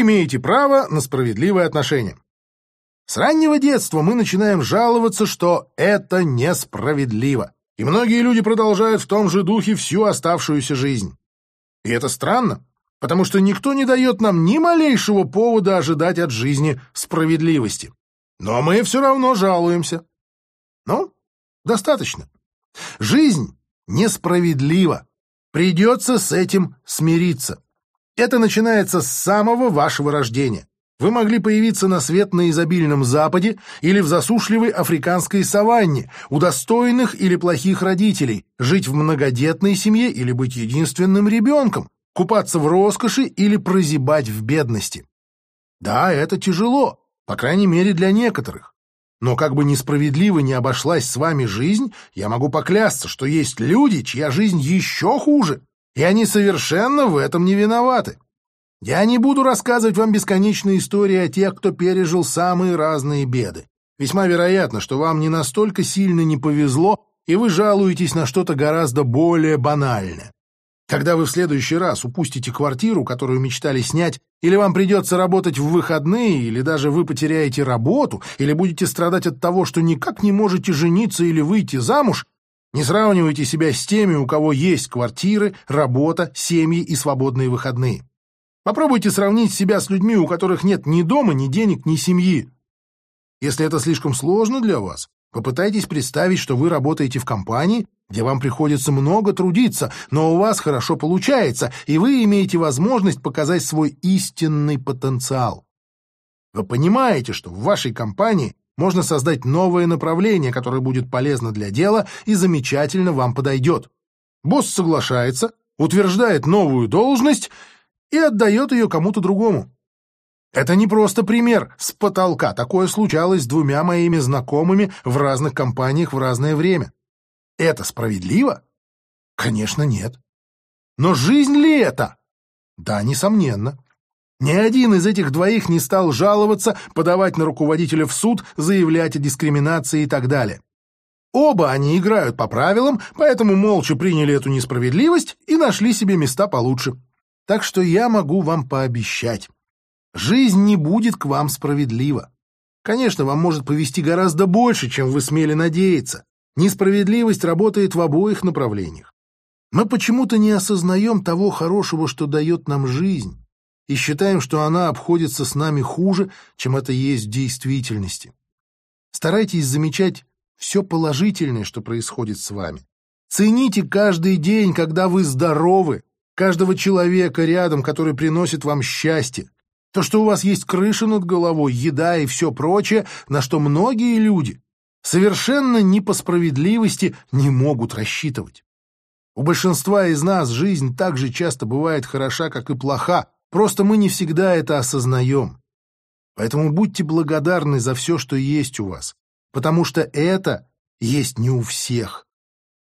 имеете право на справедливое отношение. С раннего детства мы начинаем жаловаться, что это несправедливо. И многие люди продолжают в том же духе всю оставшуюся жизнь. И это странно, потому что никто не дает нам ни малейшего повода ожидать от жизни справедливости. Но мы все равно жалуемся. Ну, достаточно. Жизнь несправедлива. Придется с этим смириться. Это начинается с самого вашего рождения. Вы могли появиться на свет на изобильном Западе или в засушливой африканской саванне, у достойных или плохих родителей, жить в многодетной семье или быть единственным ребенком, купаться в роскоши или прозябать в бедности. Да, это тяжело, по крайней мере для некоторых. Но как бы несправедливо не обошлась с вами жизнь, я могу поклясться, что есть люди, чья жизнь еще хуже, и они совершенно в этом не виноваты. Я не буду рассказывать вам бесконечные истории о тех, кто пережил самые разные беды. Весьма вероятно, что вам не настолько сильно не повезло, и вы жалуетесь на что-то гораздо более банальное. Когда вы в следующий раз упустите квартиру, которую мечтали снять, или вам придется работать в выходные, или даже вы потеряете работу, или будете страдать от того, что никак не можете жениться или выйти замуж, не сравнивайте себя с теми, у кого есть квартиры, работа, семьи и свободные выходные. Попробуйте сравнить себя с людьми, у которых нет ни дома, ни денег, ни семьи. Если это слишком сложно для вас, попытайтесь представить, что вы работаете в компании, где вам приходится много трудиться, но у вас хорошо получается, и вы имеете возможность показать свой истинный потенциал. Вы понимаете, что в вашей компании можно создать новое направление, которое будет полезно для дела и замечательно вам подойдет. Босс соглашается, утверждает новую должность и отдает ее кому-то другому. Это не просто пример с потолка. Такое случалось с двумя моими знакомыми в разных компаниях в разное время. Это справедливо? Конечно, нет. Но жизнь ли это? Да, несомненно. Ни один из этих двоих не стал жаловаться, подавать на руководителя в суд, заявлять о дискриминации и так далее. Оба они играют по правилам, поэтому молча приняли эту несправедливость и нашли себе места получше. Так что я могу вам пообещать. Жизнь не будет к вам справедлива. Конечно, вам может повести гораздо больше, чем вы смели надеяться. Несправедливость работает в обоих направлениях. Мы почему-то не осознаем того хорошего, что дает нам жизнь, и считаем, что она обходится с нами хуже, чем это есть в действительности. Старайтесь замечать все положительное, что происходит с вами. Цените каждый день, когда вы здоровы, каждого человека рядом, который приносит вам счастье, то, что у вас есть крыша над головой, еда и все прочее, на что многие люди совершенно не по справедливости не могут рассчитывать. У большинства из нас жизнь так же часто бывает хороша, как и плоха, просто мы не всегда это осознаем. Поэтому будьте благодарны за все, что есть у вас, потому что это есть не у всех.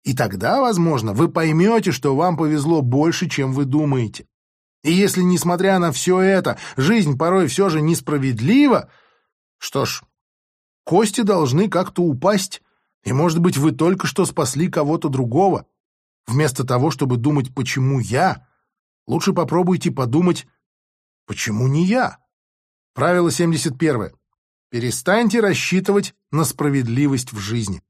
И тогда, возможно, вы поймете, что вам повезло больше, чем вы думаете. И если, несмотря на все это, жизнь порой все же несправедлива, что ж, кости должны как-то упасть, и, может быть, вы только что спасли кого-то другого. Вместо того, чтобы думать «почему я?», лучше попробуйте подумать «почему не я?». Правило 71. Перестаньте рассчитывать на справедливость в жизни.